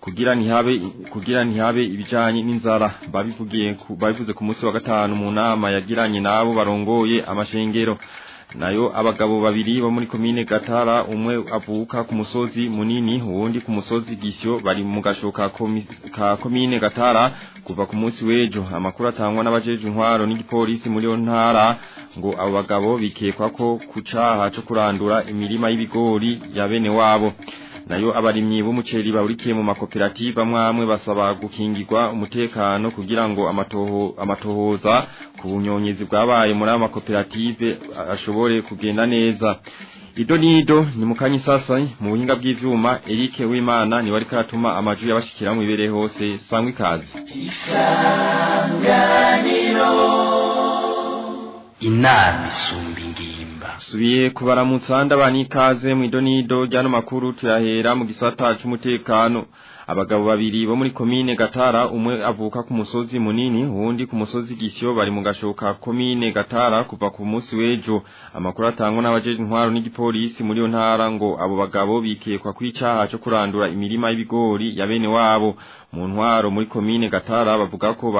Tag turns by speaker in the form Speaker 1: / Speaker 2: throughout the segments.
Speaker 1: kugira ntihabe kugira ntihabe ibijanye n'inzara babivugiye babivuze ku munsi wa gatanu mu nama yagiranye nabo barongoye amashengero nayo abagabo babiri bo muri komine gatara umwe avuka ku musozi munini uwundi ku musozi gisyo bari mu gashoka ka komine gatara kuva ku munsi w'ejo amakuru atangwa n'abajeje intwaro n'igipolisi muri yo ntara ngo abo bagabo bikekwa ko ku cyo kurandura imirima y'ibigori ya bene wabo nayo abarimyi b'umuceri bahurikiye mu makoperative amwe amwe basaba gukingirwa umutekano kugira ngo amatoho amatohoza ku bunyonyezi bwabaye muri amakoperative ashobore kugenda neza Ido nido ni mukanyi sasa mu buhinga bw'ivyuma Eric Wimana ni wari karatuma amajwi yabashikira mu ibere hose sangwe kazi
Speaker 2: inama isumba ingimba
Speaker 1: subiye kubaramutsa ndabana ikaze mu idonido ryano makuru tuyahera mu gisata cy'umutekano abagabo babiri bo muri komine gatara umwe avuka ku musozi munini uwundi ku musozi gisyo bari mu gashoka komine gatara kuva ku munsi w'ejo amakuru atangwa n'abajeje intwaro n'igipolisi muri yo ntara ngo abo bagabo bikekwa kw'icaha cyo kurandura imirima y'ibigori ya bene wabo mu ntwaro muri komine gatara bavuga ko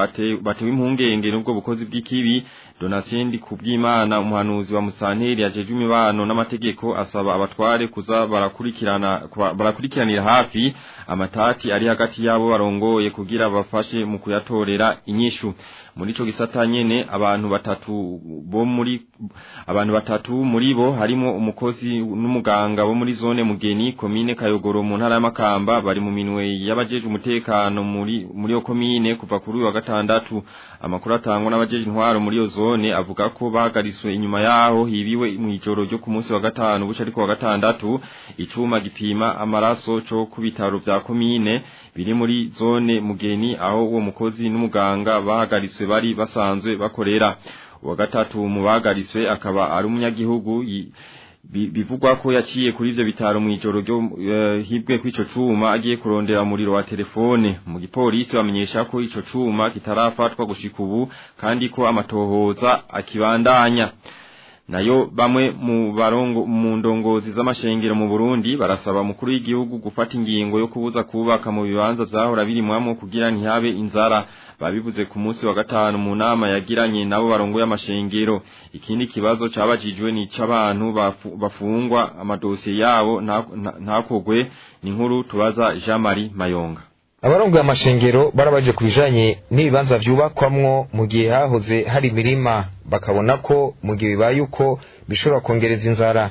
Speaker 1: batewe impungenge n'ubwo bukozi bw'ikibi donatien kubw'imana umuhanuzi wa musanteri yajeje imibano n'amategeko asaba abatware kuza barakurikirana barakurikiranira hafi amatati hagati ari hagati yabo barongoye kugira bafashe mu kuyatorera inyishu muri cyo gisata nyene abantu batatu bo muri abantu batatu muri bo harimo umukozi n'umuganga bo muri zone mugeni komine Kayogoro mu ntara y'Amakamba bari mu minwe y'abajeje umutekano muri muri yo komine kuva kuri wa gatandatu amakuru atangwa n'abajeje intwaro muri yo zone avuga ko bagariswe inyuma yaho hibiwe mu ijoro ryo ku munsi wa gatanu buca ariko wa gatandatu icuma gipima amaraso cyo ku bitaro vya komine komine biri muri zone mugeni aho uwo mukozi n'umuganga bahagaritswe bari basanzwe bakorera uwa gatatu mu bahagaritswe akaba ari umunyagihugu bivugwa ko yaciye kuri ivyo bitaro mu ijoro ryo eh, hibwe kw'ico cuma agiye kurondera muriro wa telefone mu gipolisi bamenyesha ko ico cuma kitarafatwa gushika ubu kandi ko amatohoza akibandanya nayo bamwe mu barongo mu ndongozi z'amashengero mu Burundi barasaba mukuru w'igihugu gufata ingingo yo kubuza kubaka mu bibanza byahora birimwamo kugira ntihabe inzara babivuze ku munsi wa gatanu mu nama yagiranye nabo barongoye amashengero ikindi kibazo cabajijwe ni cabantu bafungwa amadosiye yabo ntakogwe ni nkuru tubaza Jean Marie Mayonga
Speaker 3: abarongoye amashengero barabaje ku bijanye n'ibibanza vyubakwamwo mu gihe hahoze hari imirima bakabona ko mu gihe bibaye uko bishobora kongereza inzara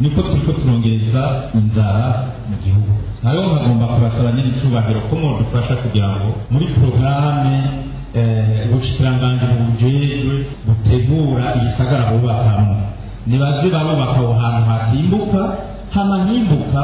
Speaker 4: niko turiko turongeza inzara mu gihugu nayo nkagomba kurasaba nyir'icyubahiro ko mudufasha kugira ngo muri porogaramu eh, ubushikiranganji bujejwe butegura igisagara bubakamwo nibaze barubaka aho hantu hatimbuka hanahimbuka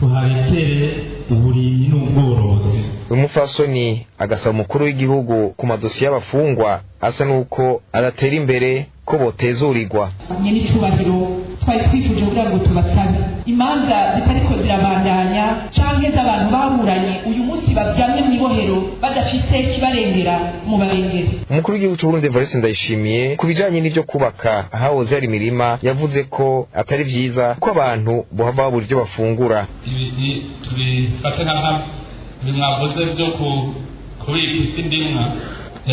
Speaker 4: tuharekere uburimyi n'ubworozi
Speaker 3: umufasoni agasaba umukuru w'igihugu ku madosiye y'abafungwa asa n'uko adatera imbere ko botezurirwa
Speaker 5: hamwe n'icubahiro twari twifuje kugira ngo tubasabe imanza zitariko zirabandanya canke z'abantu baburanye uyu munsi baryamye mw'ibohero badafise kibarengera mu barengere
Speaker 3: umukuru w'igihugu c'uburundi valisi ndayishimiye ku bijanye n'ivyo kubaka hao zari imirima yavuze ko atari vyiza ko abantu bohava fungura ivyo ni
Speaker 6: tuli tubifate nka ni mwavuze vyo kubika kisindi mwa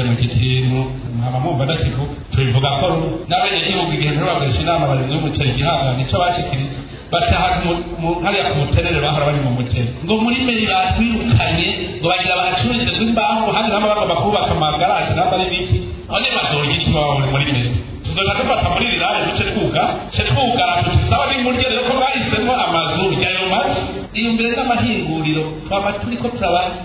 Speaker 6: mu gitimu nkaba mwumva ndakivu tubivuga ko rumwe n'abenegihugu igihe rero bagurisha inama barindwi y'umuceri igihangano nicyo bashikiriza bataha hariya ku muterere bahora bari mu muceri ngo muri meri batwirukanye ngo bagira bahacururize rw'imbaho handi nabo bagomba kubaka amagaraje namba n'ibiki none bazoga iki iwabo muri meri tuzoja dufata muri rirare duce twuga ce twugara tutisaba n'ingurye rero ko bahisemo amazu ryayo mazu iyo mbere n'amahinguriro twaba turiko turababwira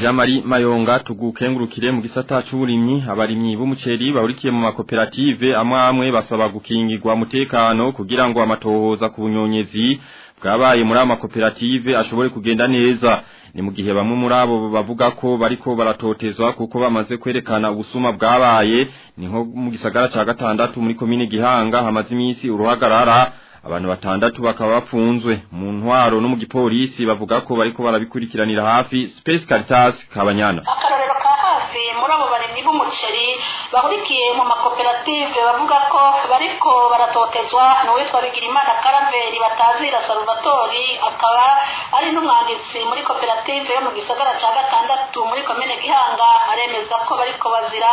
Speaker 1: Jamari Mayonga tugukengurukire mu gisata cy'uburimyi abarimyi b'umuceri bahurikiye mu makoperative amwe amwe basaba gukingirwa mutekano kugira ngo amatohoza ku bunyonyezi bwabaye muri amakoperative ashobore kugenda neza ni mu gihe bamwe muri abo bavuga ko bariko baratotezwa kuko bamaze kwerekana ubusuma bwabaye ni mu gisagara cya gatandatu muri komine Gihanga hamaze iminsi uruhagarara abantu batandatu bakaba bafunzwe mu ntwaro no mu gipolisi bavuga ko bariko barabikurikiranira hafi Space Caritas Kabanyana
Speaker 7: akarorero ka hafi muri abo baremyi b'umuceri bahurikiye mu makoperative bavuga ko bariko baratotezwa n'uwitwa Bigirimana Karaveri batazira Salvatori akaba ari n'umwanditsi muri koperative yo mu gisagara cya gatandatu muri komine Gihanga aremeza ko bariko bazira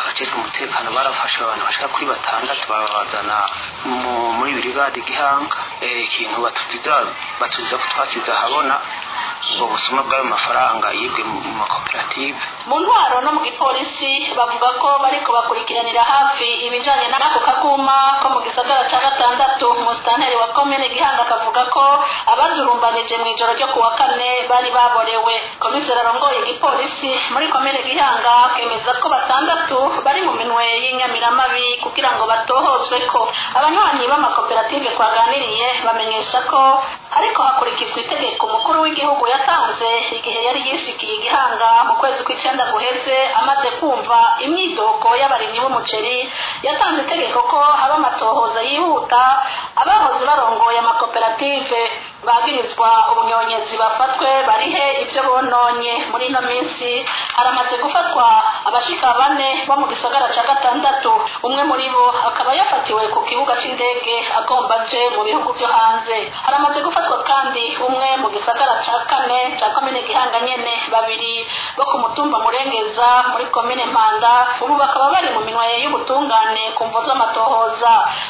Speaker 8: abajejwe umutekano barafashe abantu bashika kuri batandatu babazana muri birigade gihanga eh, ikintu batuziza ko twasize ahabona si bw'amafaranga yibwe mu makoperative
Speaker 7: mu ntwaro no mu gipolisi bavuga ko bari kubakurikiranira hafi ibijyanye n'ako kakuma ko mu gisagara cya gatandatu musitanteri wa komine gihanga akavuga ko abadurumbanije mu ijoro ryo kuwa kane bari baborewe komiseri arongoye igipolisi muri komine gihanga akemeza ko batandatu bari mu minwe y'inyamiramabi kugira ngo batohozwe ko abanywanyi b'amakoperative twaganiriye bamenyesha ko ariko hakurikizwa itegeko umukuru w'igihugu yatanze igihe yari yishikiye igihanga mu kwezi kw'icyenda guheze amaze kumva imyidoko y'abarimyi b'umuceri yatanze itegeko ko haba amatohoza yihuta abahoze barongoye amakoperative bagirizwa ubunyonyezi bafatwe barihe ibyo bononye muri ino minsi haramaze gufatwa abashika bane bo mu gisagara cya gatandatu umwe muri bo akaba yafatiwe ku kibuga cy'indege agomba aje mu bihugu byo hanze haramaze gufatwa kandi umwe mu gisagara cya kane cya komine gihanga nyene babiri bo ku mutumba murengeza muri komine mpanda ubu bakaba bari mu minwa y'ubutungane ku mvo z'amatohoza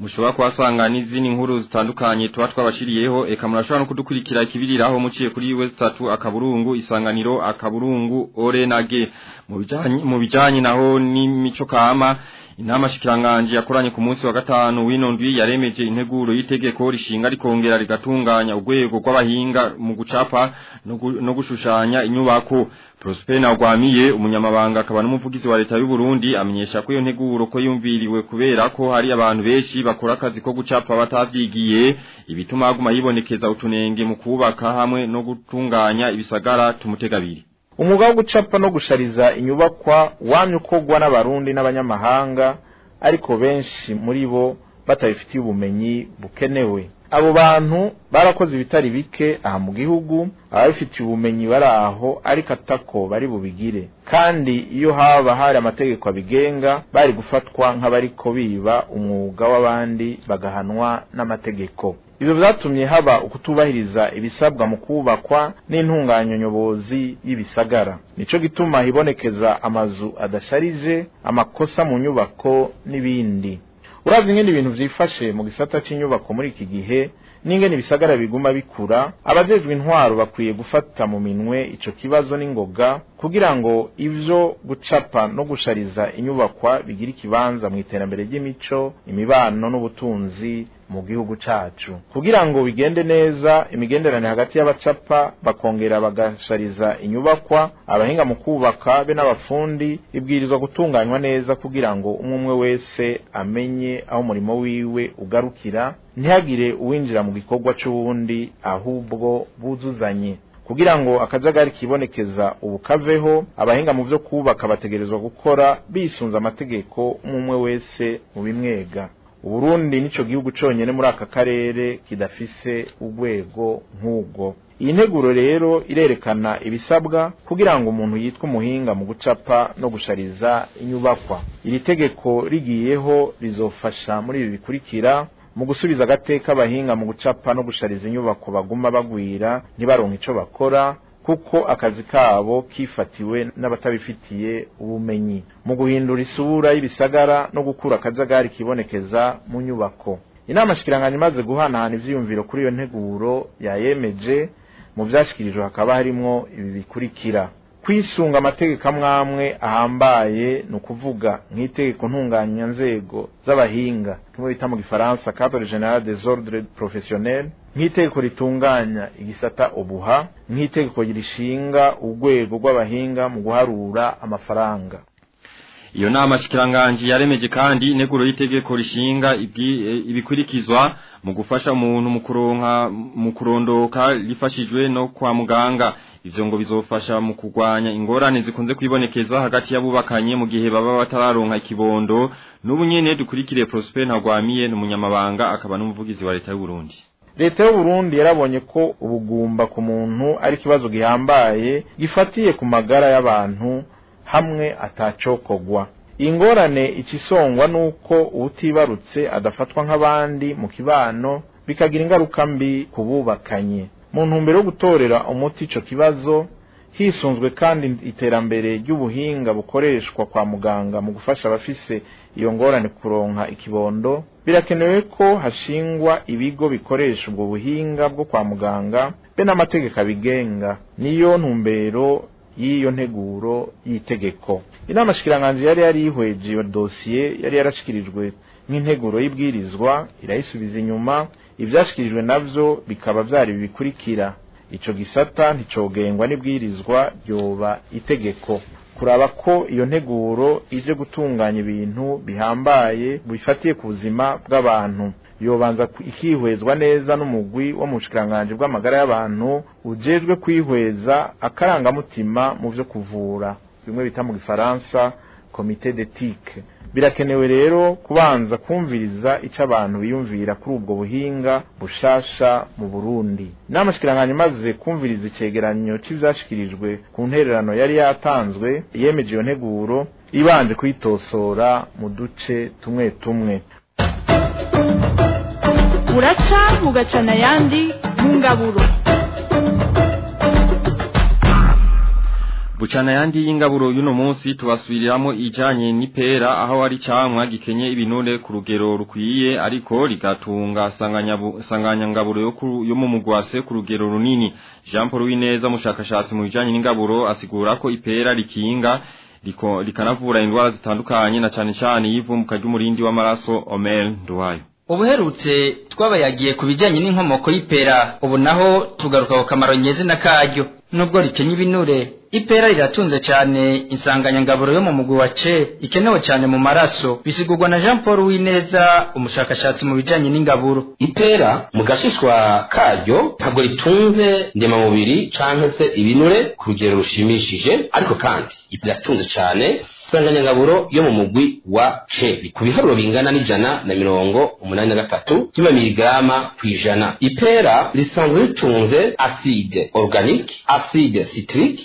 Speaker 1: mushobora kuhasanga n'izindi nkuru zitandukanye tuba twabashyiriyeho eka murashobora no kudukurikira ikibiriraho muciye kuri we zitatu akaburungu isanganiro akaburungu orenage mu bijyanye naho n'imico kama Inama shikiranganje yakoranye ku munsi wa gatanu winondwi yaremeje integuro y'itegeko rishinga rikongera rigatunganya ugwego rw'abahinga mu gucapa no gushushanya inyubako Prosper Nagwamiye umunyamabanga akaba n'umuvugizi wa leta y'u Burundi amenyesha ko iyo nteguro ko yumviriwe kubera ko hari abantu benshi bakora akazi ko gucapa batavyigiye ibituma aguma yibonekeza utunenge mu kubaka hamwe no gutunganya ibisagara tumutegabiri
Speaker 9: umwuga wo gucapa no gushariza inyubakwa wamye ukogwa n'abarundi n'abanyamahanga ariko benshi muri bo batabifitiye ubumenyi bukenewe abo bantu barakoze ibitari bike aha mu gihugu ababifitiye ubumenyi bari aho ariko atako bari bubigire kandi iyo haba hari amategeko abigenga bari gufatwa nk'abariko biba umwuga w'abandi bagahanwa n'amategeko ibyo byatumye haba ukutubahiriza ibisabwa mu kubakwa n'intunganya nyobozi y'ibisagara nicyo gituma hibonekeza amazu adasharije amakosa mu nyubako n'ibindi urazi ingene bintu vyifashe mu gisata cy’inyubako muri iki gihe n'ingene ibisagara biguma bikura abajejwe intwaro bakwiye gufata mu minwe icyo kibazo n'ingoga kugira ngo ibyo gucapa no gushariza inyubakwa bigira ikibanza mu iterambere ry'imico imibano n'ubutunzi mu gihugu cyacu kugira ngo bigende neza imigenderanire hagati y'abacapa bakongera bagashariza inyubakwa abahinga mu kubaka be n'abafundi ibwirizwa gutunganywa neza kugira ngo umwe umwe wese amenye aho umurimo wiwe ugarukira ntihagire uwinjira mu gikorwa cy’ubundi ahubwo buzuzanye kugira ngo akajagari kibonekeza ubukaveho abahinga mu byo kubaka bategerezwa gukora bisunze amategeko umwe wese mu bimwega uburundi nicyo gihugu cyonyine muri aka karere kidafise urwego nk'ubwo iyi nteguro rero irerekana ibisabwa kugira ngo umuntu yitwe umuhinga mu gucapa no gushariza inyubakwa iri tegeko rigiyeho rizofasha muri ibi bikurikira mu gusubiza agateka abahinga mu gucapa no gushariza inyubako baguma bagwira ntibaronke icyo bakora kuko akazi kabo kifatiwe n'abatabifitiye ubumenyi mu guhindura isura y'ibisagara no gukura akajagari kibonekeza mu nyubako inama shikiranganya imaze guhanahana ibyiyumviro kuri iyo nteguro yayemeje mu byashyikirijwe hakaba harimo ibi bikurikira kwisunga amategeko amwe amwe ahambaye ni ukuvuga nk'itegeko ntunganyanzego z'abahinga nk'uko bita mu gifaransa cadre general des ordres professionnels nk'itegeko ritunganya igisata ubuha nk'itegeko rishinga urwego rw'abahinga mu guharura amafaranga
Speaker 1: iyo nama shikiranganji yaremeje kandi neguro y'itegeko rishinga eh, ibikurikizwa mu gufasha umuntu mu kuronka mu kurondoka rifashijwe no kwa muganga ivyo ngo bizofasha mu kugwanya ingorane zikunze kwibonekeza hagati y'abubakanye mu gihe baba batararonka ikibondo n'ubu nyene dukurikire Prosper Ntagwamiye n'umunyamabanga akaba n'umuvugizi wa leta y'u Burundi
Speaker 9: leta y’u Burundi yarabonye ko ubugumba ku muntu ari ikibazo gihambaye gifatiye ku magara y'abantu hamwe atacokogwa ingorane ikisongwa n'uko utibarutse adafatwa nk'abandi mu kibano bikagira ingaruka mbi ku bubakanye mu ntumbero yo gutorera umuti icyo kibazo hisunzwe kandi iterambere ry'ubuhinga bukoreshwa kwa muganga mu gufasha abafise iyo ngorane kuronka ikibondo birakenewe ko hashingwa ibigo bikoresha ubwo buhinga bwo kwa muganga be n'amategeko abigenga niyo ntumbero y'iyo nteguro y'itegeko inama shikiranganje yari yarihweje iyo dosiye yari yarashikirijwe nk'integuro y'ibwirizwa irayisubiza inyuma ibyashyikirijwe nabyo bikaba byari bikurikira icyo gisata nticogengwa n'ibwirizwa ryoba itegeko kuraba ko iyo nteguro ije gutunganya ibintu bihambaye bifatiye ku buzima bw'abantu yobanza ikihwezwa neza n'umugwi wo mu bushikiranganje bw'amagara y'abantu ujejwe kwihweza akarangamutima mu byo kuvura bimwe bita mu gifaransa komite d'ethique birakenewe rero kubanza kumviriza icyo abantu biyumvira kuri ubwo buhinga bushasha mu burundi n'amashyikirangantego maze kumviriza icyegeranyo cy'ibyashyikirijwe ku ntererano yari yatanzwe yemeje iyo nteguro ibanje kwitosora mu duce tumwe tumwe
Speaker 10: buraca bugacana ayandi mu ngaburo
Speaker 1: gucana yandi y'ingaburo y'uno munsi tubasubiriramo ijanye n'ipera aho ari camwa gikenye ibinure ku rugero rukwiye ariko rigatunga sanganya ngaburo yo, yo mu ku rugero runini Jean Paul Wineza mushakashatsi mu bijanye n'ingaburo asigura ko ipera rikinga liko likanavura indwara zitandukanye na cyane cyane yivumbuka ry'umurindi w'amaraso Omel Nduwayo
Speaker 11: ubuherutse twabayagiye ku bijyanye n'inkomoko y'ipera ubu naho tugaruka ku kamaro nyezina karyo nubwo rikenya ibinure ipera riratunze cyane insanganyangaburo yo mu mugwi wa ce ikenewe cyane mu maraso bisigurwa na jean paul wineza umushakashatsi mu bijyanye n'ingaburo
Speaker 12: ipera mu gashishwa karyo ntabwo ritunze ndemamubiri cyangwa se ibinure ku rugero rushimishije ariko kandi riratunze cyane insanganyangaburo yo mu mugwi wa ce ku biharuro bingana n'ijana na mirongo umunani na gatatu by'amamirigarama ku ijana ipera risanzwe ritunze aside organique aside citrique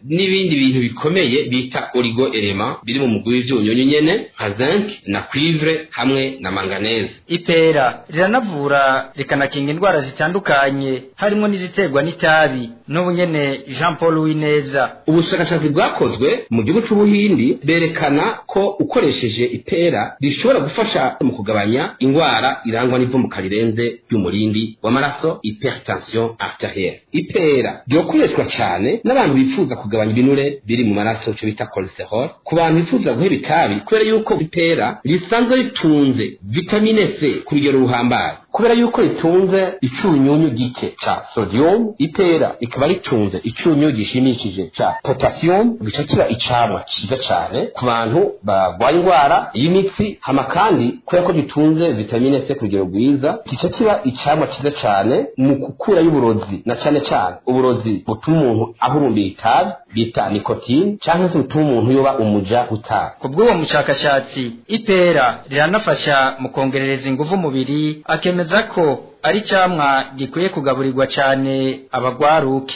Speaker 12: n'ibindi bintu bikomeye bita oligo erema biri mu mugwi w'ibyunyunyu nyene nka tanki na kwivre hamwe na manganese
Speaker 11: ipera riranavura rikanakinga indwara zitandukanye harimo n'iziterwa n'itabi n'ubu nyene Jean Paul Wineza
Speaker 12: ubushakashatsi bwakozwe mu gihugu cy’ubuhindi berekana ko ukoresheje ipera rishobora gufasha mu kugabanya indwara irangwa n'ivumuka rirenze ry'umurindi w'amaraso hypertension arterielle ipera ryokoreshwa cyane n'abantu bifuza kugabanya ibinure biri mu maraso cyo bita cholesterol ku bantu bifuza guhe bitabi kubera yuko ipera ryera risanzwe ritunze vitamine c ku rugero ruhambaye kubera yuko ritunze icyunyunyu gike ca sodium ipera ikaba ritunze icyunyu gishimishije cya potassium gica kiba icamwa ciza cane ku bantu barwaye indwara y'imitsi hama kandi kubera ko gitunze vitamine C ku rugero rwiza gica kiba icamwa ciza cane mu gukura y'uburozi na cane cyane uburozi butuma umuntu ahurumbira itabi bita nikotine canke se butuma umuntu yuba umuja utabi
Speaker 11: ku bw'uwo mushakashatsi ipera riranafasha mu kongerereza ingufu umubiri akemera bemeza ko ari icyamwa gikwiye kugaburirwa cyane abagwaruke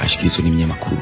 Speaker 1: kusikizwa ni
Speaker 13: mnyamakuru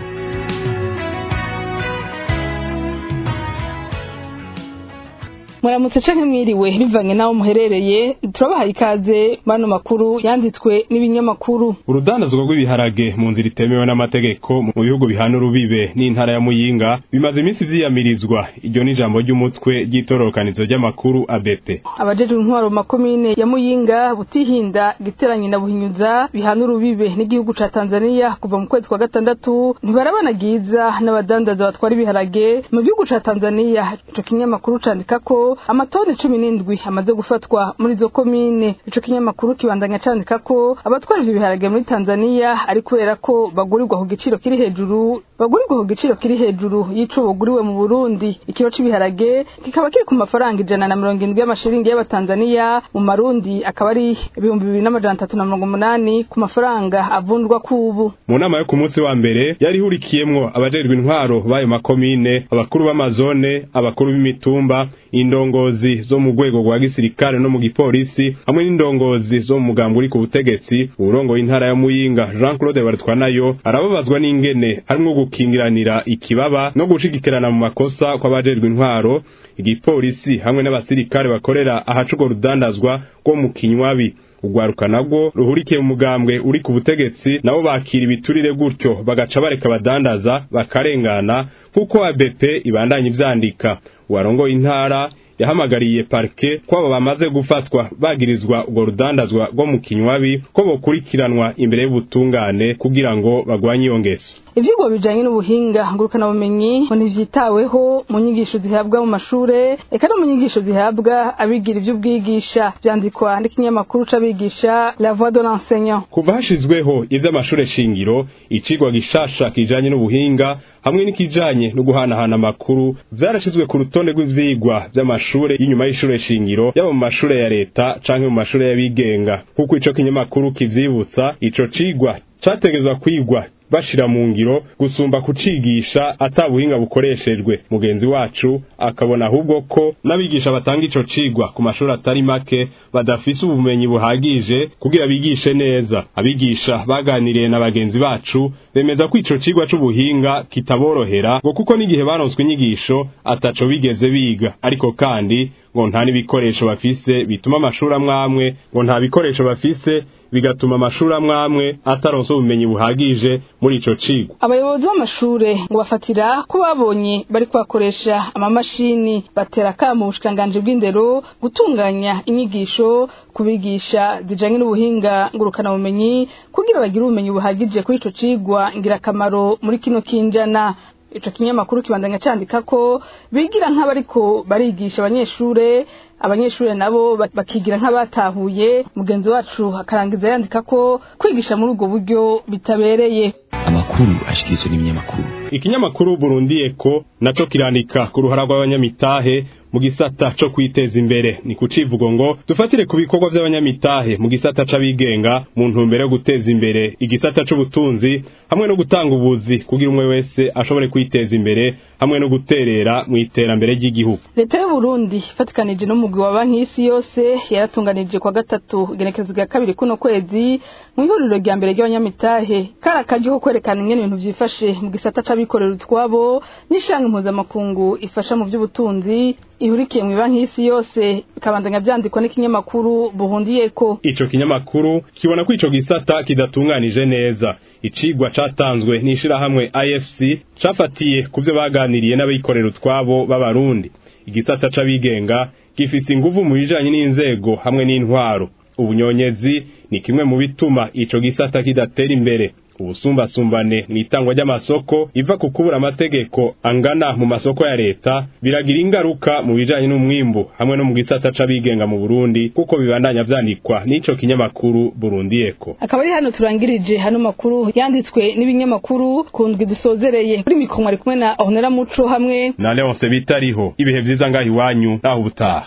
Speaker 14: muramutse canke mwiriwe bivanye n'aho muherereye turabahaye ikaze bano makuru yanditswe n'ibinyamakuru
Speaker 15: urudandazwa rw'ibiharage mu nzira itemewe n'amategeko mu bihugu bihana urubibe n'intara ya muyinga bimaze iminsi vyiyamirizwa iryo ni ijambo ry'umutwe ry'itororokanizo ry'amakuru ABP
Speaker 14: abajejwe intwaro makomine ya muyinga butihinda giteranye na buhinyuza bihana urubibe n'igihugu ca Tanzania kuva mu kwezi kwa gatandatu ntibarabanagiza n'abadandaza batwara ibiharage mu gihugu ca Tanzania ico kinyamakuru candika ko amatoni cumi n'indwi amaze gufatwa muri izo komine ico kinyamakuru kibandanya candika ko abatwara ivyo biharage muri tanzania ari kubera ko bagurirwa ku giciro kiri hejuru bagurirwa ku giciro kiri hejuru y'ico buguriwe mu burundi ikiro c'ibiharage kikaba kiri ku mafaranga ijana na mirongo indwi y'amashiringi y'abatanzaniya mu marundi akaba ari ibihumbi bibiri n'amajana atatu na mirongo umunani ku mafaranga avundwa k'ubu
Speaker 15: mu nama yo ku munsi wa mbere yari ihurikiyemo abajerirwa intwaro b'ayo makomine abakuru b'amazone abakuru b'imitumba indo indongozi zo mu rwego rwa gisirikare no mu gipolisi hamwe n'indongozi zo mu mugambo uri ku butegetsi urongoye intara ya muyinga jean claude baratwanayo arababazwa n'ingene harimo gukingiranira ikibaba no gushyigikirana mu makosa kw'abajerwe intwaro igipolisi hamwe n'abasirikare bakorera ahacugo rudandazwa rwo mu kinywabi urwaruka nabwo ruhurikiye umugambwe uri ku butegetsi nabo bakira ibiturire gutyo bagaca bareka badandaza bakarengana kuko ABP ibandanya ivyandika warongoye intara yahamagariye parike ko abo bamaze gufatwa bagirizwa urwo rudandazwa rwo mu kinywabi ko bokurikiranwa imbere y'ubutungane kugira ngo bagwanye iyo ngeso
Speaker 14: ibyigwa bijyanye n'ubuhinga bumenyi ngo ntibyitaweho mu nyigisho zihabwa mu mashuri reka no mu nyigisho zihabwa abigira iby'ubwigisha byandikwa n'ikinyamakuru c'abigisha la voix de l'enseignant
Speaker 15: kuva hashyizweho iby'amashuri shingiro icigwa gishasha kijanye n'ubuhinga hamwe n'ikijanye no guhanahana amakuru byarashizwe ku rutonde rw'ivyigwa by'amashure y'inyuma y'ishure shingiro yaba mu mashure ya leta canke mu mashure y'abigenga nk'uko ico kinyamakuru kivyibutsa ico cigwa categezwa kwigwa bashira mu ngiro gusumba kucigisha atabuhinga bukoreshejwe mugenzi wacu akabona ahubwo ko n'abigisha batanga ico cigwa ku mashuri atari make badafise ubumenyi buhagije kugira bigishe neza abigisha baganiriye na bagenzi bacu bemeza ko ico cigwa c'ubuhinga kitaborohera ngo kuko n'igihe baronswe inyigisho ataco bigeze biga ariko kandi ngo nta n'ibikoresho bafise bituma amashuri amwamwe ngo nta bikoresho bafise bigatuma amashuri amwamwe ataronse ubumenyi buhagije muri ico cigo
Speaker 14: abayobozi b'amashure ngo bafatira ko babonye bari kubakoresha amamashini batera kama mu bushikanganje bw'indero gutunganya inyigisho kubigisha zijanye n'ubuhinga ngurukana bumenyi kugira bagire ubumenyi buhagije kuri ico cigwa ngirakamaro muri kino kinjana icyo kinyamakuru kibandanya cyandika ko bigira nk'abariko barigisha abanyeshure abanyeshure nabo bakigira nk'abatahuye mugenzi wacu akarangiza yandika ko kwigisha muri ubwo buryo bitabereye
Speaker 13: amakuru ashyikirizwa n'ibinyamakuru
Speaker 15: ikinyamakuru Burundi Eko naco kirandika ku ruhara rw'abanyamitahe mu gisata cyo kwiteza imbere ni kucivugo ngo dufatire ku bikorwa by'abanyamitahe mu gisata c'abigenga mu ntumbero yo guteza imbere igisata c'ubutunzi hamwe no gutanga ubuzi kugira umwe wese ashobore kwiteza imbere hamwe no guterera mu iterambere ry'igihugu
Speaker 14: leta y'u Burundi fatikanije n'umugwi wa banki y'isi yose yaratunganije kwa gatatu igenekezo rya kabiri kuno kwezi mu ihuriro rya mbere ry'abanyamitahe karakajyo kwerekana ingene ibintu vyifashe mu gisata c'abigenga n'abikorera utwabo n'ishanga impuzamakungu ifasha mu by'ubutunzi ihurikiye mu banki y'isi yose ikabandanya byandikwa n'ikinyamakuru buhundiyeko
Speaker 15: Icyo kinyamakuru kibona ko icyo gisata kidatunganije neza icigwa catanzwe n'ishirahamwe IFC cafatiye kuvyo baganiriye n'abikorera utwabo b'abarundi igisata c'abigenga gifise inguvu mu bijanye n'inzego hamwe n'intwaro ubunyonyezi ni kimwe mu bituma ico gisata kidatera imbere ubusumbasumbane mu itangwa ry'amasoko iva ku kubura amategeko angana mu masoko ya leta biragira ingaruka mu bijyanye n'umwimbu hamwe no mu gisata c'abigenga mu Burundi kuko bibandanya vyandikwa n'ico kinyamakuru Burundi Eko
Speaker 14: akaba ari hano turangirije hano makuru yanditswe n'ibinyamakuru kundwi dusozereye kuri mikro ari kumwe na Honera Muco hamwe
Speaker 15: na Leonce Bitariho ibihe byiza ngaho iwanyu naho ubutaha